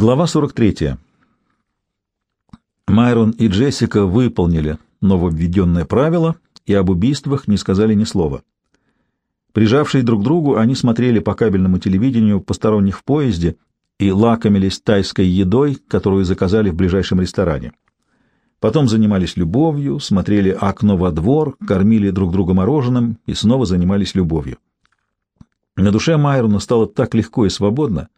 Глава 43. Майрон и Джессика выполнили нововведенное правило и об убийствах не сказали ни слова. Прижавшись друг к другу, они смотрели по кабельному телевидению посторонних в поезде и лакомились тайской едой, которую заказали в ближайшем ресторане. Потом занимались любовью, смотрели окно во двор, кормили друг друга мороженым и снова занимались любовью. На душе Майрона стало так легко и свободно.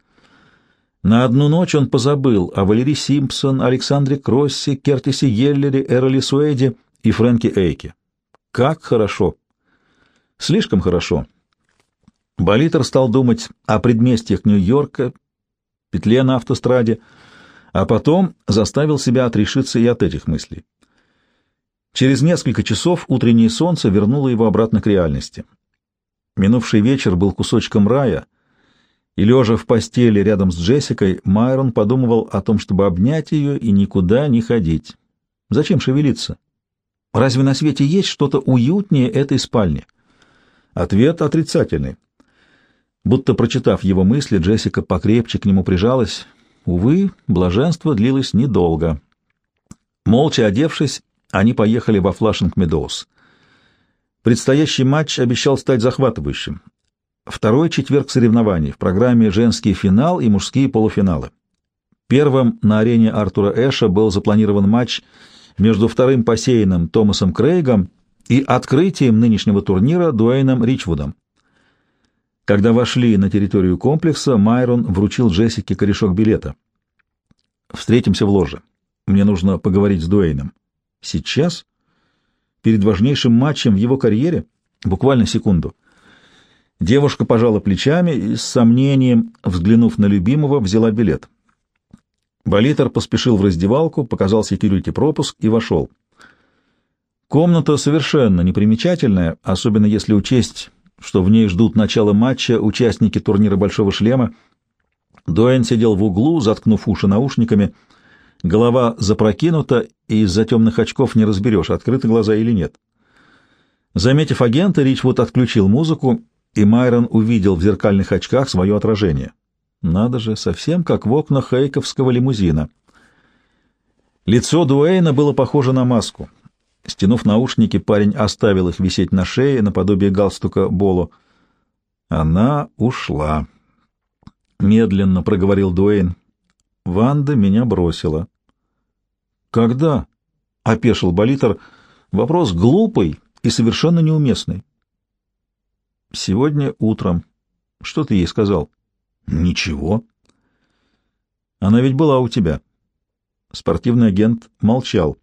На одну ночь он позабыл о Валерии Симпсон, Александре Кроссе, Кертисе Йеллере, Эрли Суэйде и Фрэнке Эйке. Как хорошо! Слишком хорошо. Болитер стал думать о предместьях Нью-Йорка, петле на автостраде, а потом заставил себя отрешиться и от этих мыслей. Через несколько часов утреннее солнце вернуло его обратно к реальности. Минувший вечер был кусочком рая, и, лежа в постели рядом с Джессикой, Майрон подумывал о том, чтобы обнять ее и никуда не ходить. Зачем шевелиться? Разве на свете есть что-то уютнее этой спальни? Ответ отрицательный. Будто прочитав его мысли, Джессика покрепче к нему прижалась. Увы, блаженство длилось недолго. Молча одевшись, они поехали во Флашинг-Медоуз. Предстоящий матч обещал стать захватывающим. Второй четверг соревнований в программе «Женский финал» и «Мужские полуфиналы». Первым на арене Артура Эша был запланирован матч между вторым посеянным Томасом Крейгом и открытием нынешнего турнира Дуэйном Ричвудом. Когда вошли на территорию комплекса, Майрон вручил Джессике корешок билета. «Встретимся в ложе. Мне нужно поговорить с Дуэйном». «Сейчас? Перед важнейшим матчем в его карьере? Буквально секунду». Девушка пожала плечами и, с сомнением, взглянув на любимого, взяла билет. Болитер поспешил в раздевалку, показал секьюрити пропуск и вошел. Комната совершенно непримечательная, особенно если учесть что в ней ждут начала матча участники турнира «Большого шлема». Дуэн сидел в углу, заткнув уши наушниками, голова запрокинута, и из-за темных очков не разберешь, открыты глаза или нет. Заметив агента, Ричвуд отключил музыку, и Майрон увидел в зеркальных очках свое отражение. Надо же, совсем как в окнах хейковского лимузина. Лицо Дуэйна было похоже на маску — Стянув наушники, парень оставил их висеть на шее, наподобие галстука Боло. Она ушла. Медленно проговорил Дуэйн. Ванда меня бросила. Когда? — опешил Болитер. Вопрос глупый и совершенно неуместный. Сегодня утром. Что ты ей сказал? Ничего. Она ведь была у тебя. Спортивный агент молчал.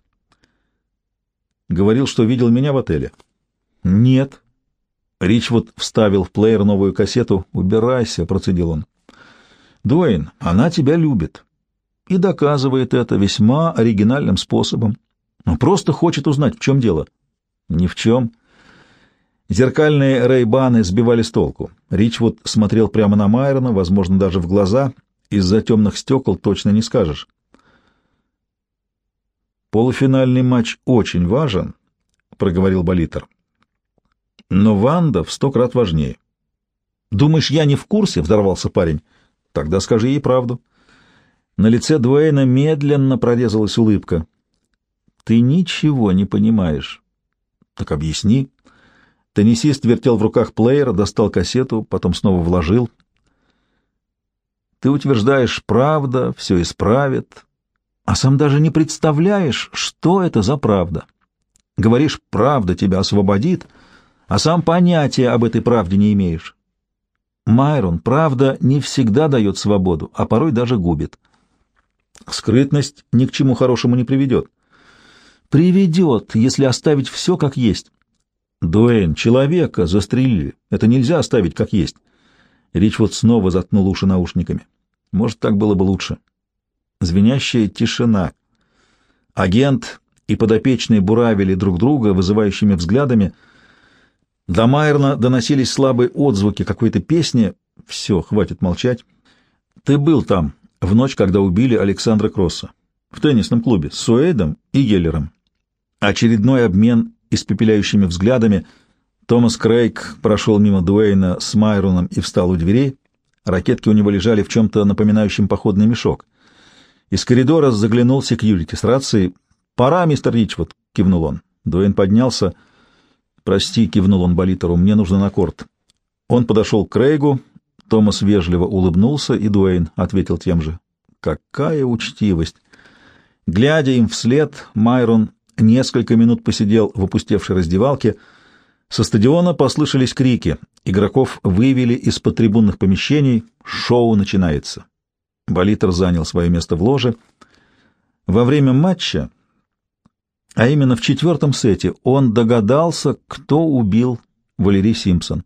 Говорил, что видел меня в отеле. Нет. Ричвуд вставил в плеер новую кассету. Убирайся, процедил он. Дуэйн, она тебя любит. И доказывает это весьма оригинальным способом. Просто хочет узнать, в чем дело. Ни в чем. Зеркальные рейбаны сбивали с толку. Ричвуд смотрел прямо на Майрона, возможно, даже в глаза. Из-за темных стекол точно не скажешь. Полуфинальный матч очень важен, — проговорил Болитер. Но Ванда в сто крат важнее. Думаешь, я не в курсе? — взорвался парень. Тогда скажи ей правду. На лице Дуэйна медленно прорезалась улыбка. Ты ничего не понимаешь. Так объясни. Теннисист вертел в руках плеер, достал кассету, потом снова вложил. Ты утверждаешь, правда, все исправит, а сам даже не представляешь, что это за правда. Говоришь, правда тебя освободит, а сам понятия об этой правде не имеешь. Майрон, правда не всегда дает свободу, а порой даже губит. Скрытность ни к чему хорошему не приведет. Приведет, если оставить все как есть. Дуэйн, человека застрелили. Это нельзя оставить как есть. Ричвуд снова заткнул уши наушниками. Может, так было бы лучше. Звенящая тишина. Агент и подопечные буравили друг друга вызывающими взглядами. До Майерна доносились слабые отзвуки какой-то песни. Все, хватит молчать. Ты был там в ночь, когда убили Александра Кросса. В теннисном клубе с Суэйдом и Геллером. Очередной обмен испепеляющими взглядами. Томас Крейг прошел мимо Дуэйна с Майроном и встал у дверей. Ракетки у него лежали в чем-то напоминающем походный мешок — Из коридора заглянул секьюрити с рацией. «Пора, мистер Ричвуд!» — кивнул он. Дуэйн поднялся. «Прости», — кивнул он Болитеру, — «мне нужно на корт». Он подошел к Крейгу, Томас вежливо улыбнулся, и Дуэйн ответил тем же. «Какая учтивость!» Глядя им вслед, Майрон несколько минут посидел в опустевшей раздевалке. Со стадиона послышались крики. Игроков вывели из-под трибунных помещений. Шоу начинается. Болитер занял свое место в ложе. Во время матча, а именно в четвертом сете, он догадался, кто убил Валерий Симпсон.